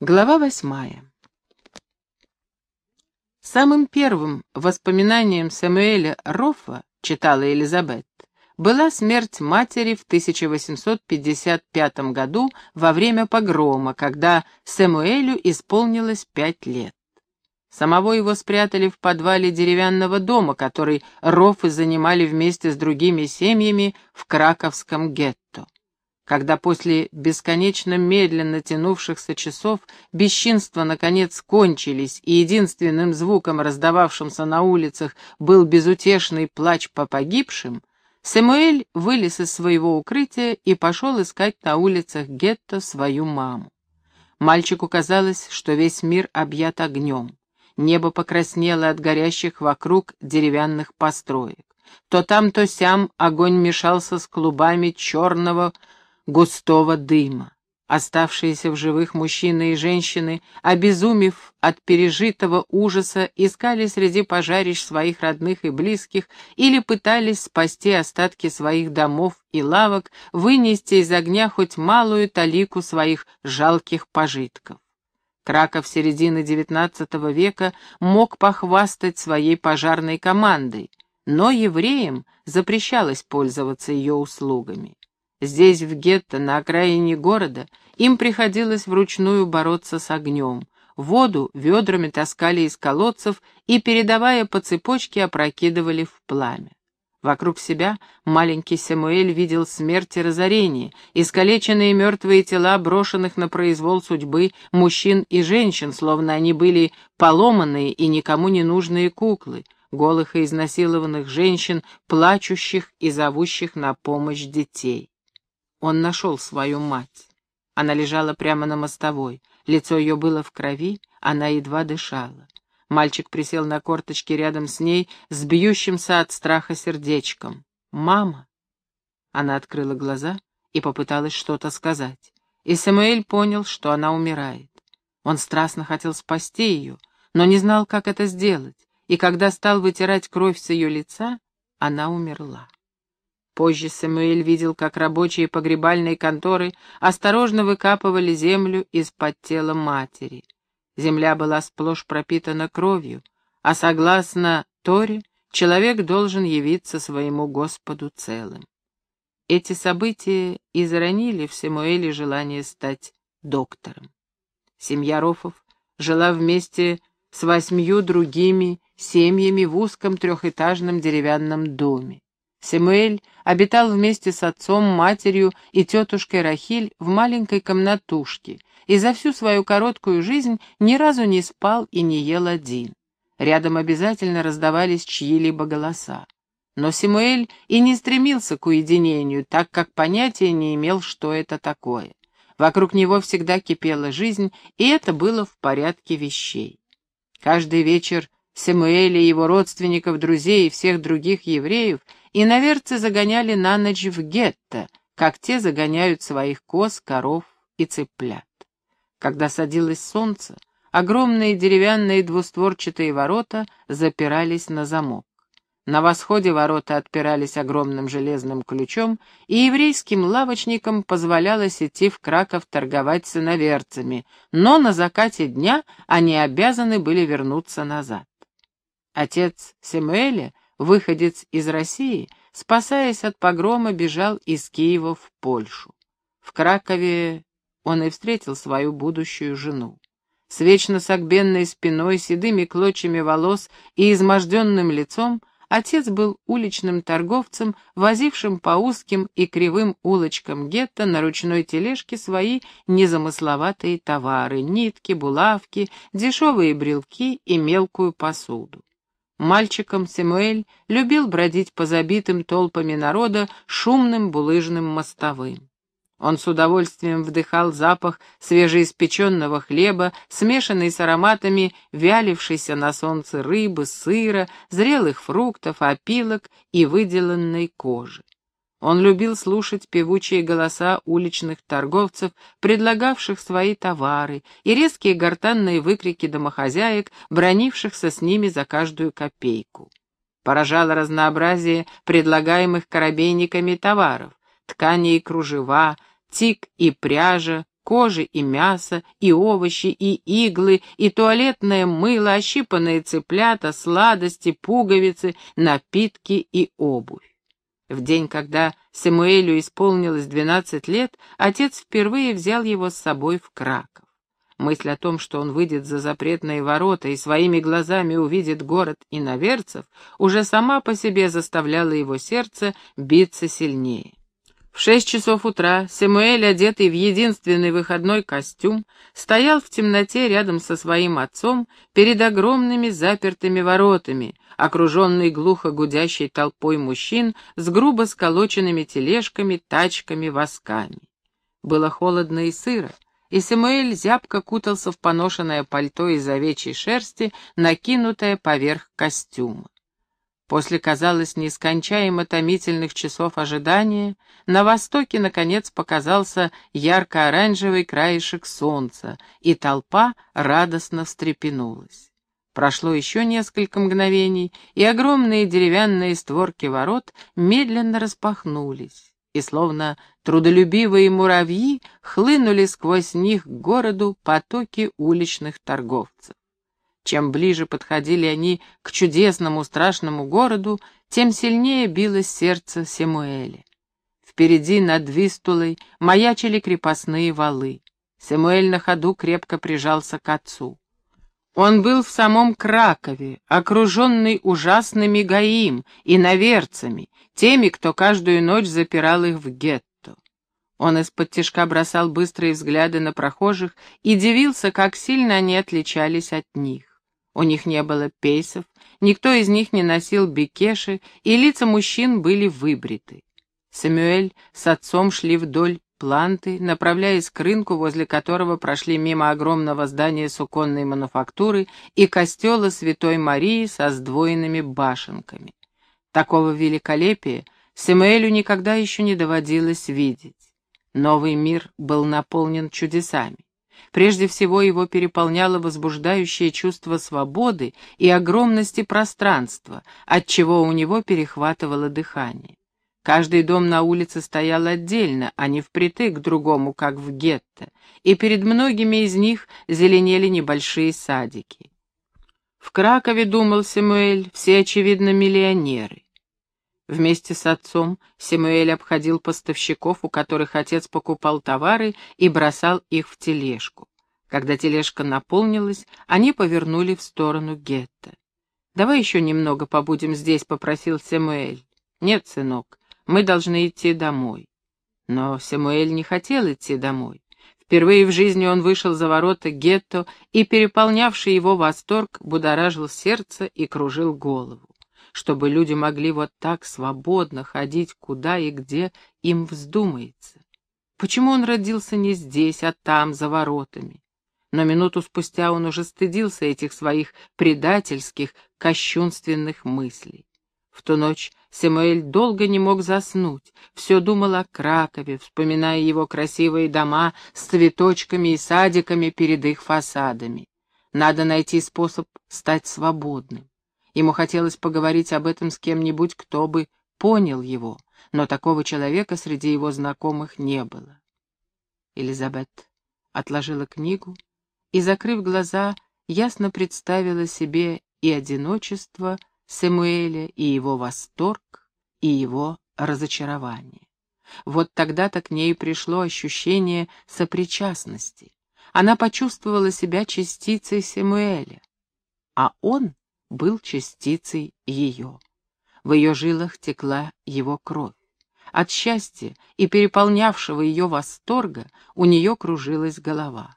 Глава восьмая. Самым первым воспоминанием Самуэля Роффа, читала Элизабет, была смерть матери в 1855 году во время погрома, когда Самуэлю исполнилось пять лет. Самого его спрятали в подвале деревянного дома, который Роффы занимали вместе с другими семьями в краковском гетто. Когда после бесконечно медленно тянувшихся часов бесчинства наконец кончились, и единственным звуком, раздававшимся на улицах, был безутешный плач по погибшим, Самуэль вылез из своего укрытия и пошел искать на улицах гетто свою маму. Мальчику казалось, что весь мир объят огнем. Небо покраснело от горящих вокруг деревянных построек. То там, то сям огонь мешался с клубами черного густого дыма. Оставшиеся в живых мужчины и женщины, обезумев от пережитого ужаса, искали среди пожарищ своих родных и близких или пытались спасти остатки своих домов и лавок, вынести из огня хоть малую талику своих жалких пожитков. Краков середины XIX века мог похвастать своей пожарной командой, но евреям запрещалось пользоваться ее услугами. Здесь, в гетто, на окраине города, им приходилось вручную бороться с огнем. Воду ведрами таскали из колодцев и, передавая по цепочке, опрокидывали в пламя. Вокруг себя маленький Самуэль видел смерть и разорение, искалеченные мертвые тела, брошенных на произвол судьбы мужчин и женщин, словно они были поломанные и никому не нужные куклы, голых и изнасилованных женщин, плачущих и зовущих на помощь детей. Он нашел свою мать. Она лежала прямо на мостовой. Лицо ее было в крови, она едва дышала. Мальчик присел на корточки рядом с ней, с бьющимся от страха сердечком. «Мама!» Она открыла глаза и попыталась что-то сказать. И Самуэль понял, что она умирает. Он страстно хотел спасти ее, но не знал, как это сделать, и когда стал вытирать кровь с ее лица, она умерла. Позже Самуэль видел, как рабочие погребальной конторы осторожно выкапывали землю из-под тела матери. Земля была сплошь пропитана кровью, а согласно Торе, человек должен явиться своему Господу целым. Эти события изранили в Самуэле желание стать доктором. Семья Рофов жила вместе с восьмью другими семьями в узком трехэтажном деревянном доме. Семуэль обитал вместе с отцом, матерью и тетушкой Рахиль в маленькой комнатушке и за всю свою короткую жизнь ни разу не спал и не ел один. Рядом обязательно раздавались чьи-либо голоса. Но Симуэль и не стремился к уединению, так как понятия не имел, что это такое. Вокруг него всегда кипела жизнь, и это было в порядке вещей. Каждый вечер Самуэля и его родственников, друзей и всех других евреев иноверцы загоняли на ночь в гетто, как те загоняют своих коз, коров и цыплят. Когда садилось солнце, огромные деревянные двустворчатые ворота запирались на замок. На восходе ворота отпирались огромным железным ключом, и еврейским лавочникам позволялось идти в Краков торговать с иноверцами, но на закате дня они обязаны были вернуться назад. Отец Семуэля, выходец из России, спасаясь от погрома, бежал из Киева в Польшу. В Кракове он и встретил свою будущую жену. С вечно согбенной спиной, седыми клочьями волос и изможденным лицом отец был уличным торговцем, возившим по узким и кривым улочкам гетто на ручной тележке свои незамысловатые товары — нитки, булавки, дешевые брелки и мелкую посуду. Мальчиком Самуэль любил бродить по забитым толпами народа шумным булыжным мостовым. Он с удовольствием вдыхал запах свежеиспеченного хлеба, смешанный с ароматами вялившейся на солнце рыбы, сыра, зрелых фруктов, опилок и выделанной кожи. Он любил слушать певучие голоса уличных торговцев, предлагавших свои товары, и резкие гортанные выкрики домохозяек, бронившихся с ними за каждую копейку. Поражало разнообразие предлагаемых коробейниками товаров — ткани и кружева, тик и пряжа, кожи и мясо, и овощи, и иглы, и туалетное мыло, ощипанные цыплята, сладости, пуговицы, напитки и обувь. В день, когда Самуэлю исполнилось двенадцать лет, отец впервые взял его с собой в Краков. Мысль о том, что он выйдет за запретные ворота и своими глазами увидит город иноверцев, уже сама по себе заставляла его сердце биться сильнее. В шесть часов утра Самуэль, одетый в единственный выходной костюм, стоял в темноте рядом со своим отцом перед огромными запертыми воротами, окруженный глухо гудящей толпой мужчин с грубо сколоченными тележками, тачками, восками. Было холодно и сыро, и Самуэль зябко кутался в поношенное пальто из овечьей шерсти, накинутое поверх костюма. После, казалось, нескончаемо томительных часов ожидания, на востоке, наконец, показался ярко-оранжевый краешек солнца, и толпа радостно встрепенулась. Прошло еще несколько мгновений, и огромные деревянные створки ворот медленно распахнулись и словно трудолюбивые муравьи хлынули сквозь них к городу потоки уличных торговцев. Чем ближе подходили они к чудесному страшному городу, тем сильнее билось сердце Семуэля. Впереди над Вистулой маячили крепостные валы. Семуэль на ходу крепко прижался к отцу. Он был в самом Кракове, окруженный ужасными гаим и наверцами, теми, кто каждую ночь запирал их в гетто. Он из-под тишка бросал быстрые взгляды на прохожих и дивился, как сильно они отличались от них. У них не было пейсов, никто из них не носил бекеши, и лица мужчин были выбриты. Самюэль с отцом шли вдоль планты, направляясь к рынку, возле которого прошли мимо огромного здания суконной мануфактуры и костела Святой Марии со сдвоенными башенками. Такого великолепия Самуэлю никогда еще не доводилось видеть. Новый мир был наполнен чудесами. Прежде всего его переполняло возбуждающее чувство свободы и огромности пространства, от чего у него перехватывало дыхание. Каждый дом на улице стоял отдельно, а не впритык другому, как в гетто, и перед многими из них зеленели небольшие садики. В Кракове, думал Самуэль, все, очевидно, миллионеры. Вместе с отцом Самуэль обходил поставщиков, у которых отец покупал товары и бросал их в тележку. Когда тележка наполнилась, они повернули в сторону гетто. «Давай еще немного побудем здесь», — попросил Самуэль. «Нет, сынок, мы должны идти домой. Но Самуэль не хотел идти домой. Впервые в жизни он вышел за ворота гетто, и переполнявший его восторг будоражил сердце и кружил голову. Чтобы люди могли вот так свободно ходить куда и где им вздумается. Почему он родился не здесь, а там, за воротами? Но минуту спустя он уже стыдился этих своих предательских, кощунственных мыслей. В ту ночь Самуэль долго не мог заснуть, все думал о Кракове, вспоминая его красивые дома с цветочками и садиками перед их фасадами. Надо найти способ стать свободным. Ему хотелось поговорить об этом с кем-нибудь, кто бы понял его, но такого человека среди его знакомых не было. Элизабет отложила книгу и, закрыв глаза, ясно представила себе и одиночество, Самуэля и его восторг, и его разочарование. Вот тогда-то к ней пришло ощущение сопричастности. Она почувствовала себя частицей Самуэля, а он был частицей ее. В ее жилах текла его кровь. От счастья и переполнявшего ее восторга у нее кружилась голова.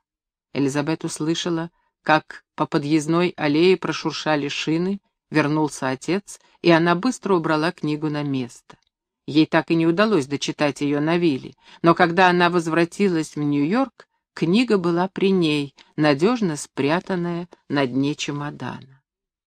Элизабет услышала, как по подъездной аллее прошуршали шины, Вернулся отец, и она быстро убрала книгу на место. Ей так и не удалось дочитать ее на вилле, но когда она возвратилась в Нью-Йорк, книга была при ней, надежно спрятанная на дне чемодана.